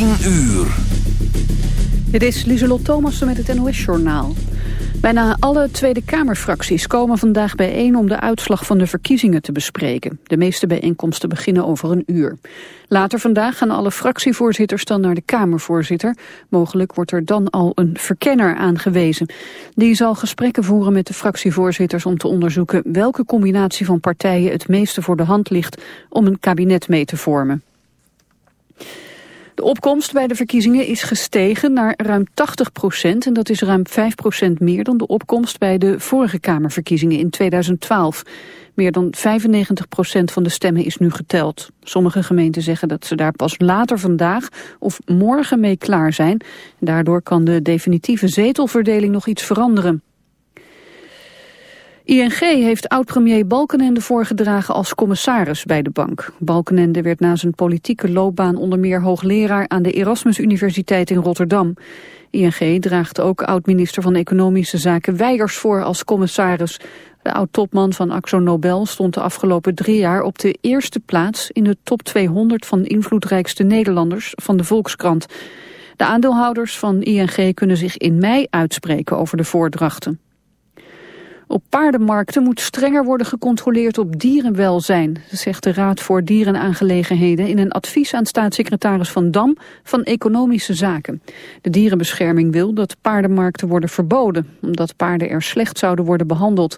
10 uur. Is Lieselot Thomassen met het NOS-journaal. Bijna alle Tweede Kamerfracties komen vandaag bijeen om de uitslag van de verkiezingen te bespreken. De meeste bijeenkomsten beginnen over een uur. Later vandaag gaan alle fractievoorzitters dan naar de Kamervoorzitter. Mogelijk wordt er dan al een verkenner aangewezen. Die zal gesprekken voeren met de fractievoorzitters om te onderzoeken welke combinatie van partijen het meeste voor de hand ligt om een kabinet mee te vormen. De opkomst bij de verkiezingen is gestegen naar ruim 80 procent. En dat is ruim 5 procent meer dan de opkomst bij de vorige Kamerverkiezingen in 2012. Meer dan 95 procent van de stemmen is nu geteld. Sommige gemeenten zeggen dat ze daar pas later vandaag of morgen mee klaar zijn. Daardoor kan de definitieve zetelverdeling nog iets veranderen. ING heeft oud-premier Balkenende voorgedragen als commissaris bij de bank. Balkenende werd na zijn politieke loopbaan onder meer hoogleraar aan de Erasmus Universiteit in Rotterdam. ING draagt ook oud-minister van Economische Zaken Weigers voor als commissaris. De oud-topman van Axo Nobel stond de afgelopen drie jaar op de eerste plaats in de top 200 van invloedrijkste Nederlanders van de Volkskrant. De aandeelhouders van ING kunnen zich in mei uitspreken over de voordrachten. Op paardenmarkten moet strenger worden gecontroleerd op dierenwelzijn, zegt de Raad voor Dierenaangelegenheden in een advies aan staatssecretaris Van Dam van Economische Zaken. De dierenbescherming wil dat paardenmarkten worden verboden, omdat paarden er slecht zouden worden behandeld.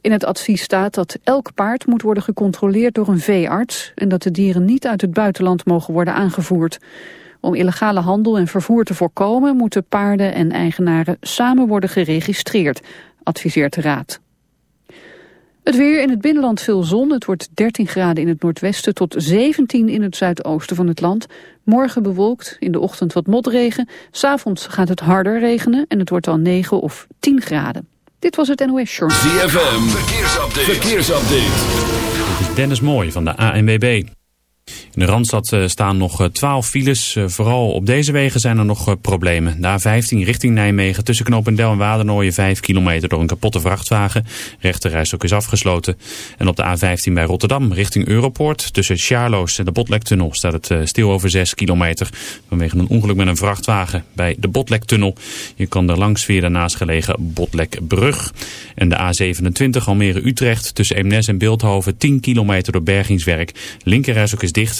In het advies staat dat elk paard moet worden gecontroleerd door een veearts en dat de dieren niet uit het buitenland mogen worden aangevoerd. Om illegale handel en vervoer te voorkomen moeten paarden en eigenaren samen worden geregistreerd adviseert de Raad. Het weer in het binnenland veel zon. Het wordt 13 graden in het noordwesten tot 17 in het zuidoosten van het land. Morgen bewolkt, in de ochtend wat motregen. S'avonds gaat het harder regenen en het wordt dan 9 of 10 graden. Dit was het NOS Short. ZFM, verkeersupdate. verkeersupdate. Dit is Dennis Mooi van de ANWB. In de Randstad eh, staan nog 12 eh, files. Eh, vooral op deze wegen zijn er nog problemen. De A15 richting Nijmegen tussen Knopendel en Wadernooien 5 kilometer door een kapotte vrachtwagen. Rechterrijstok is afgesloten. En op de A15 bij Rotterdam richting Europoort tussen Charloes en de Botlektunnel staat het stil over 6 kilometer. Vanwege een ongeluk met een vrachtwagen bij de Botlektunnel. Je kan er langs via de naastgelegen Botlekbrug. En de A27 Almere-Utrecht tussen Eemnes en Beeldhoven 10 kilometer door bergingswerk. Linkerrijstok is dicht.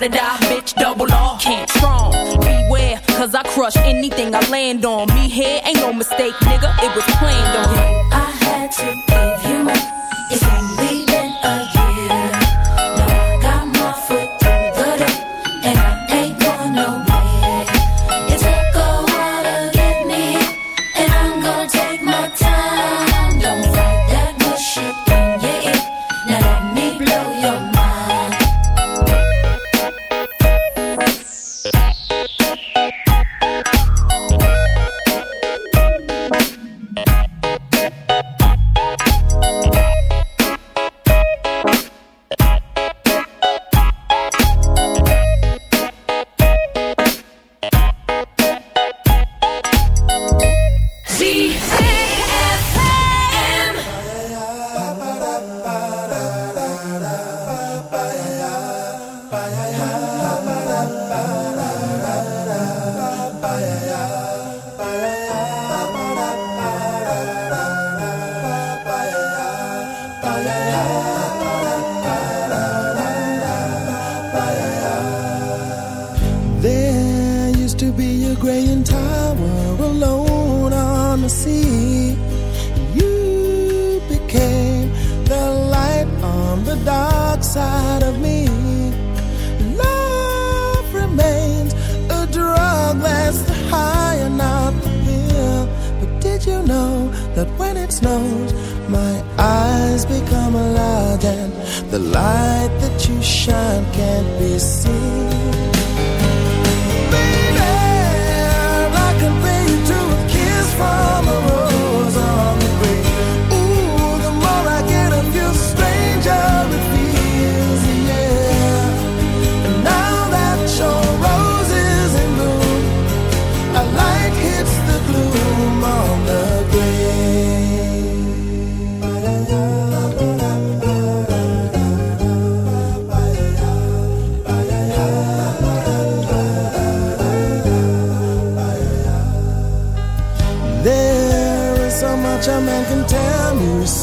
Ride or die, bitch, double off. Can't strong. Beware, cause I crush anything I land on. Me here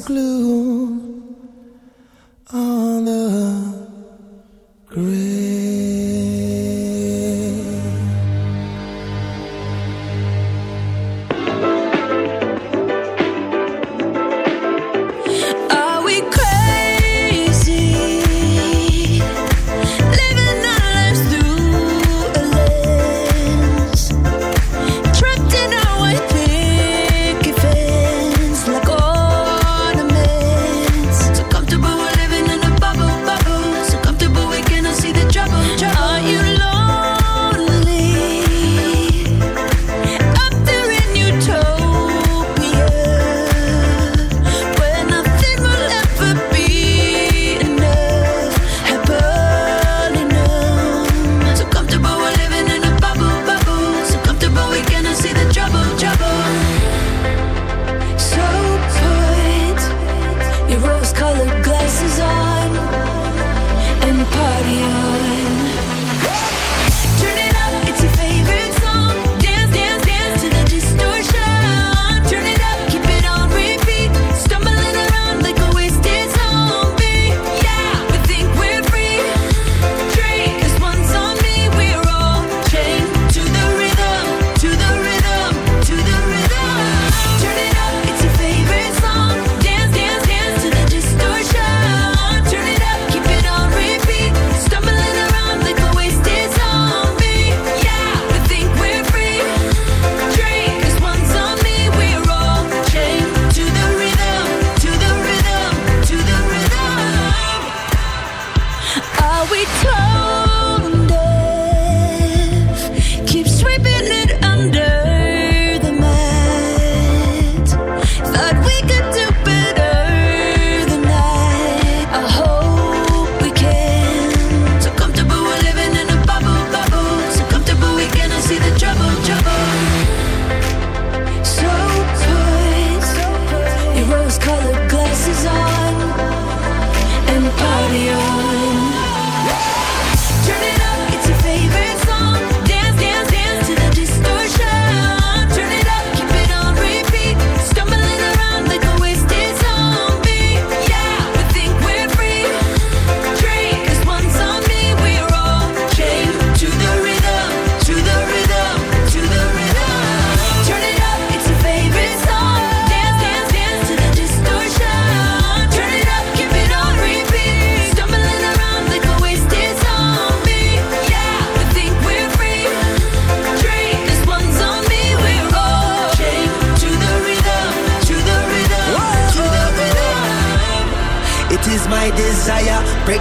glue.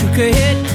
took hit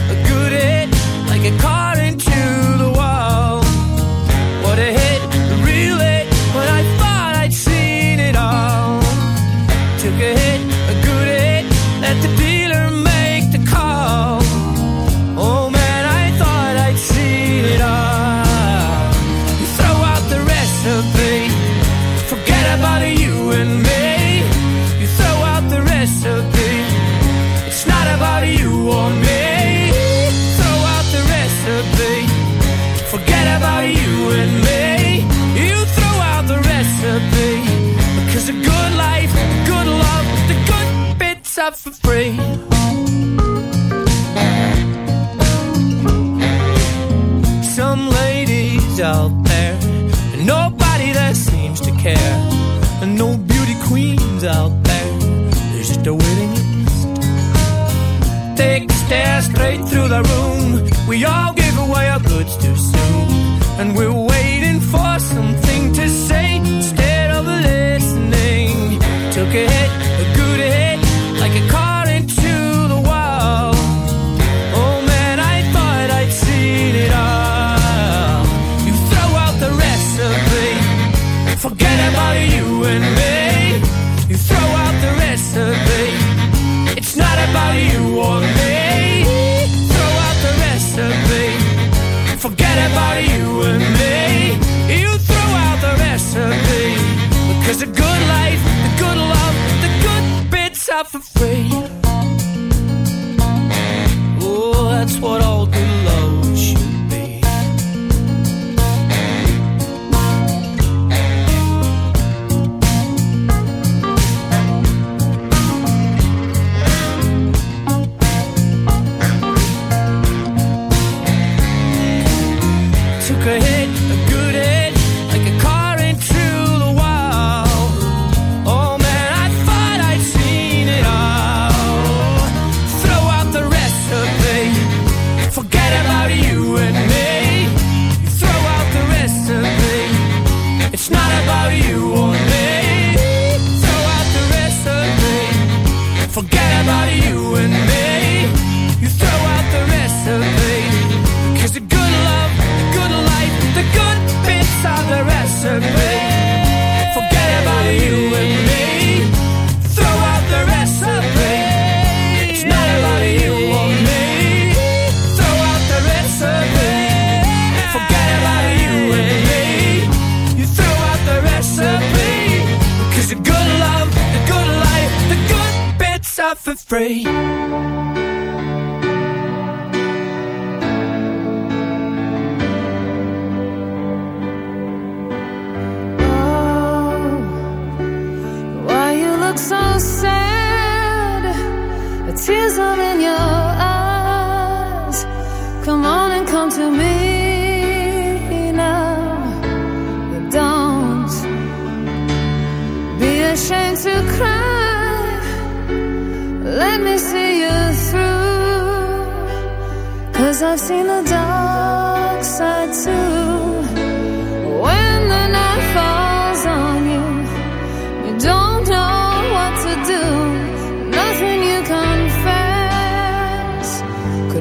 and we'll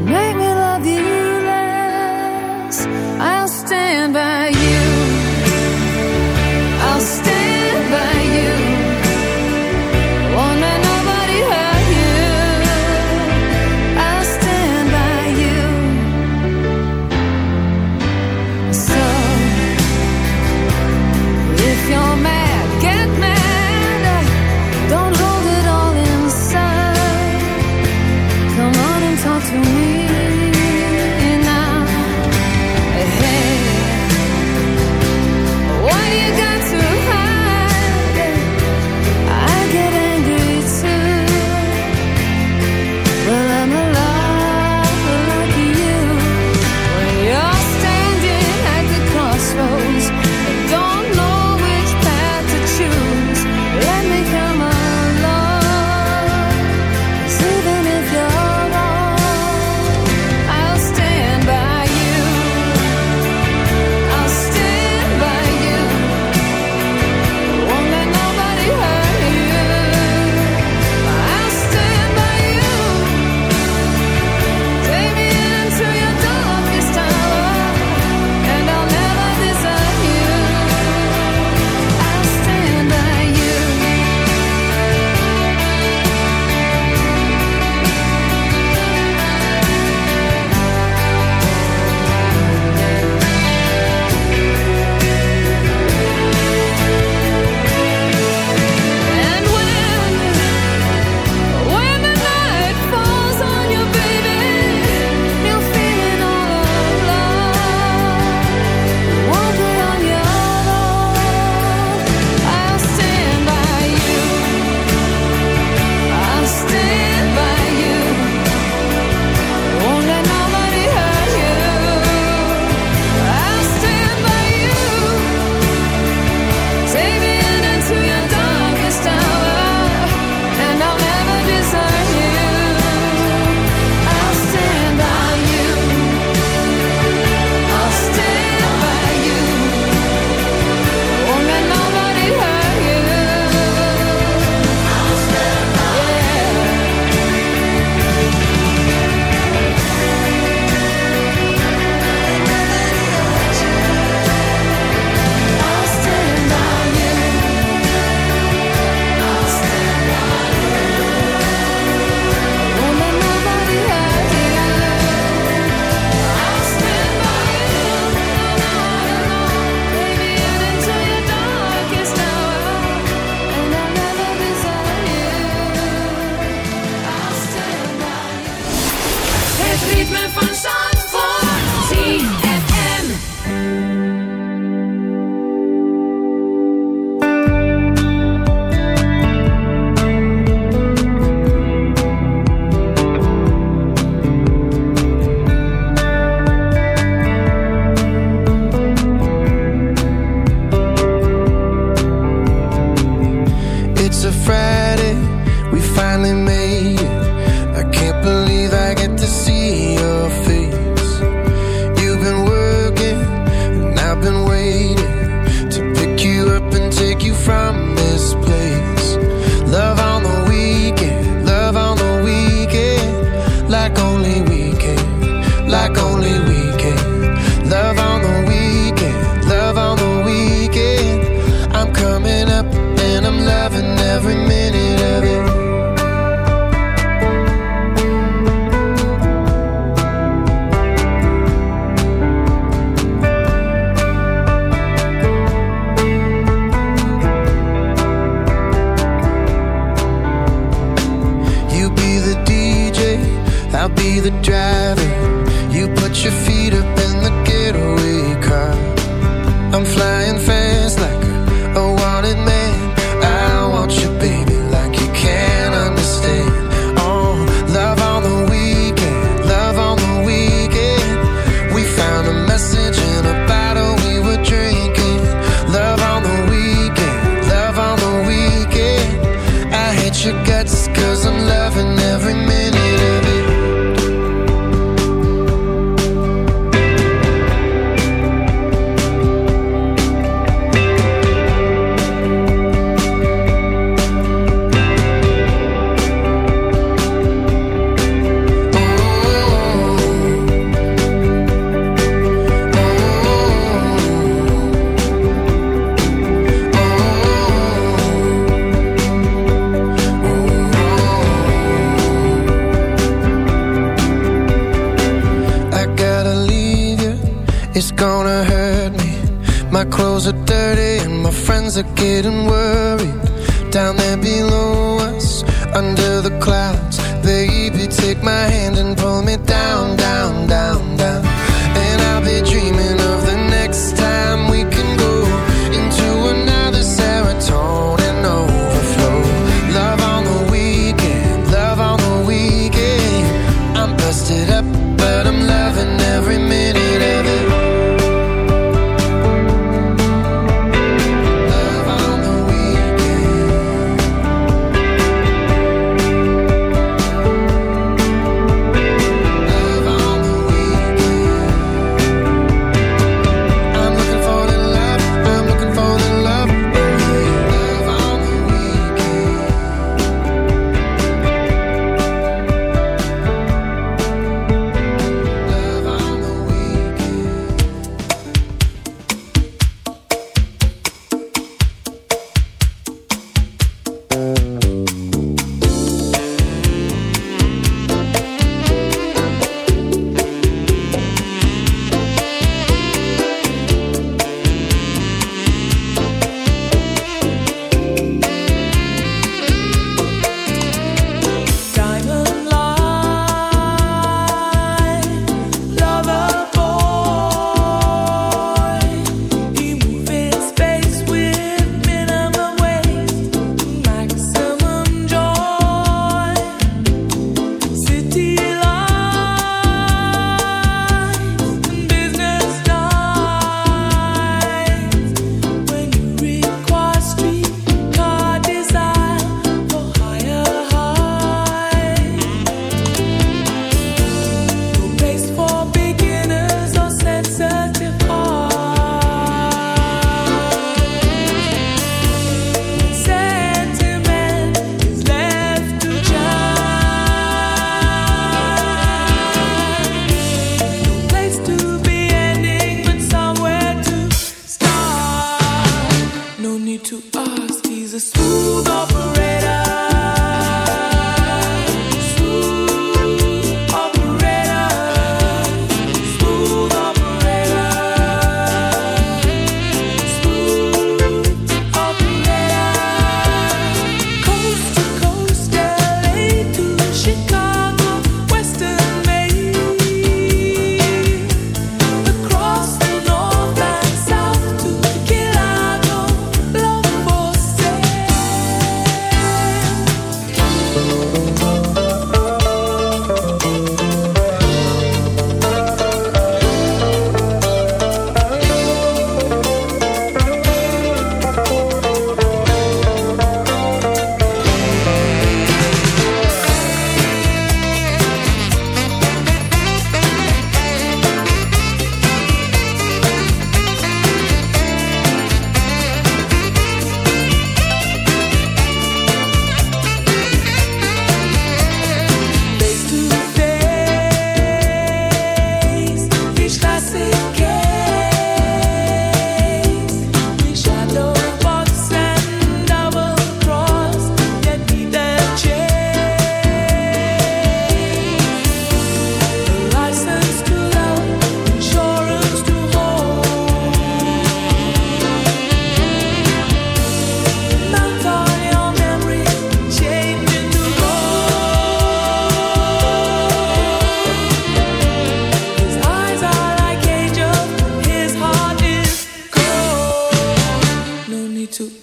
make me We can, like only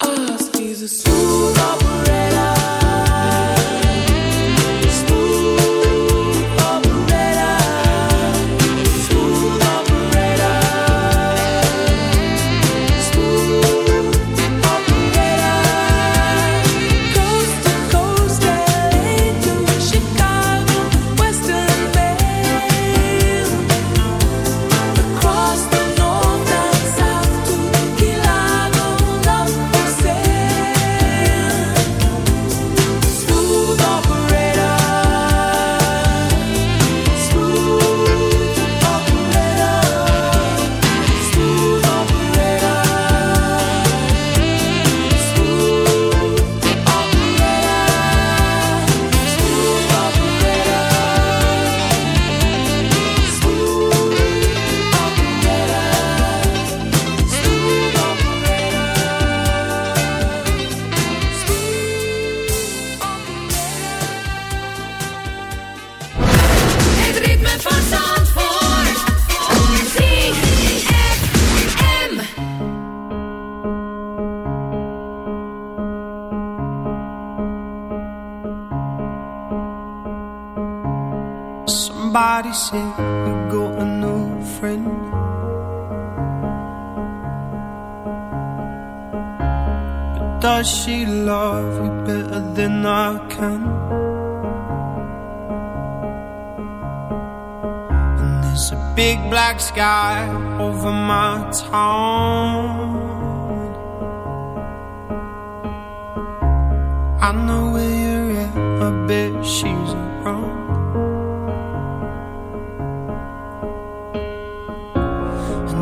us is a smooth operator.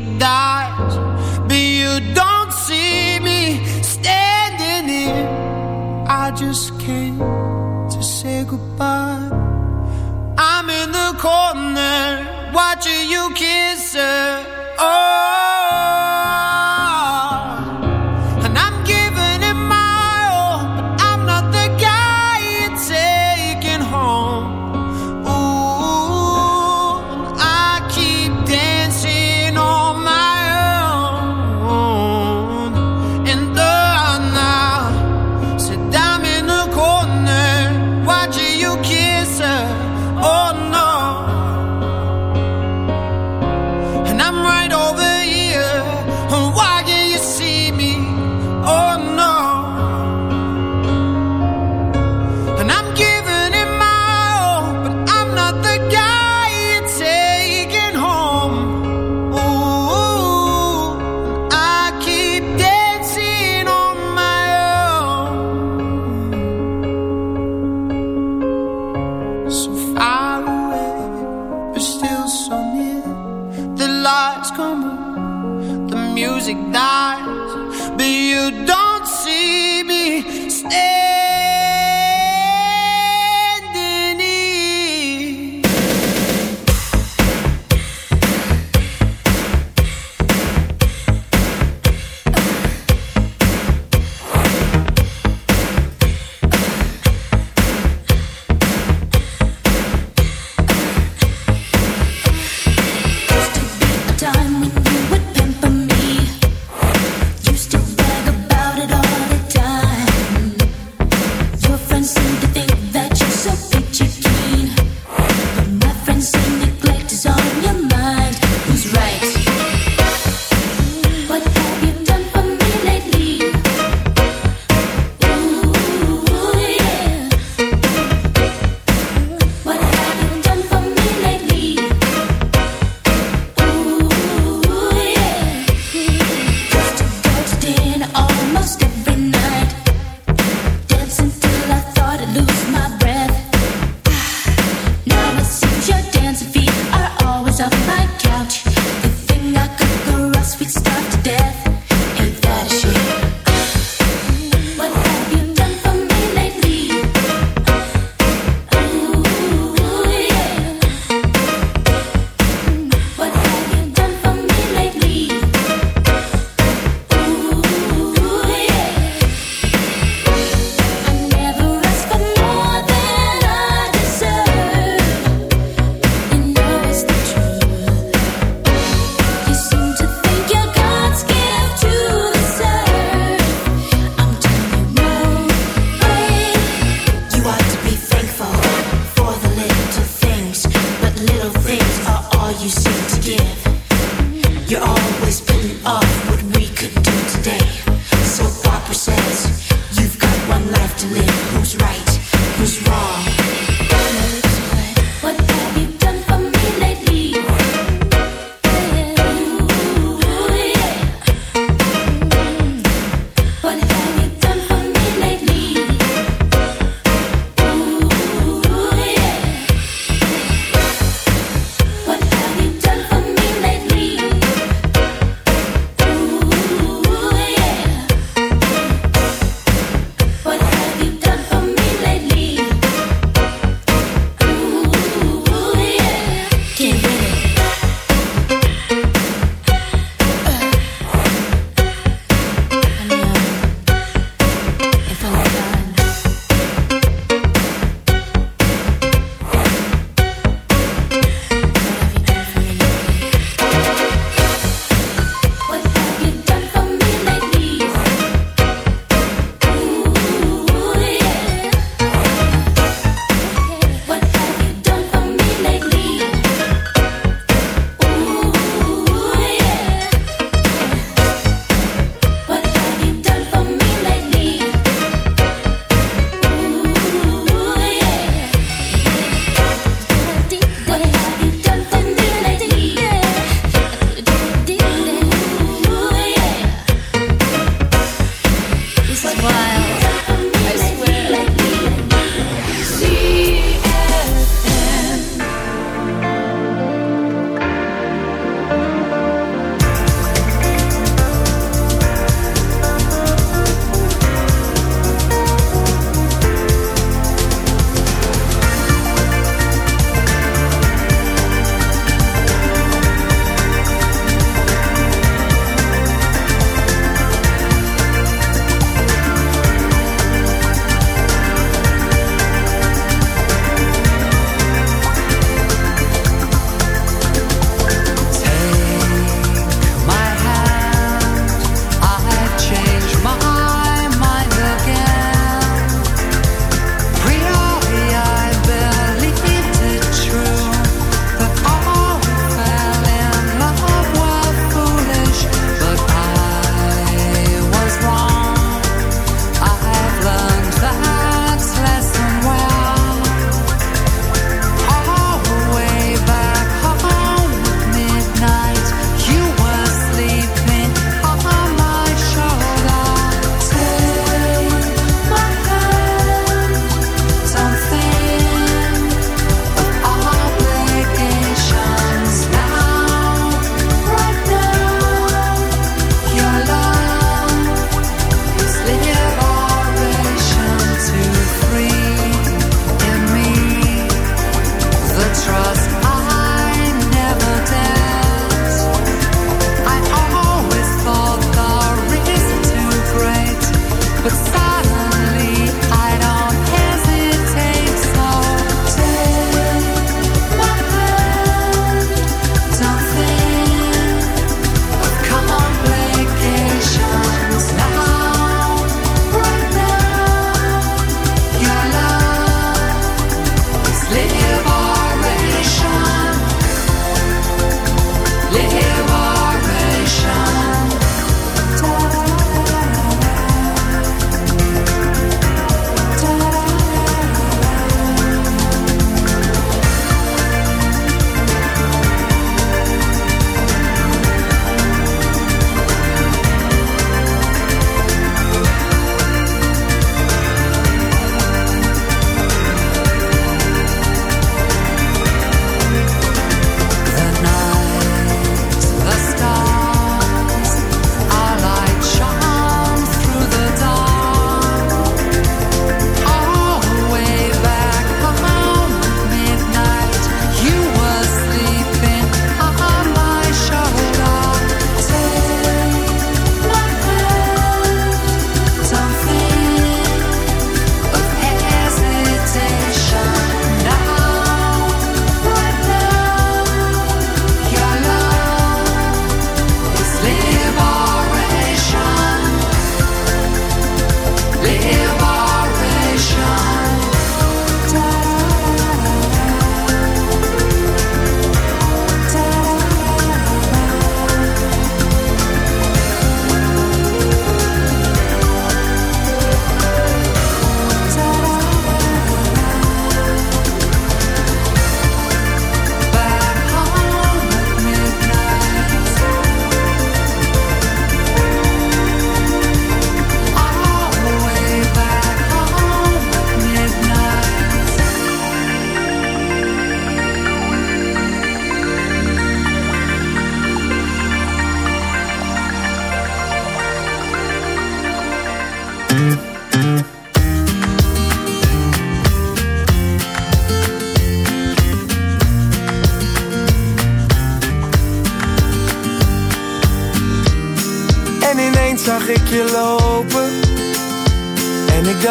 magic dial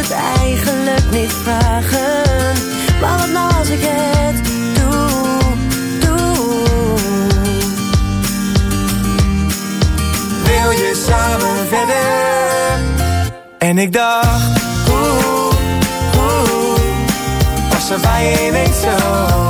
Het eigenlijk niet vragen. Maar wat nou als ik het doe, doe. Wil je samen verder? En ik dacht, oeh, oeh Was er bij je ineens zo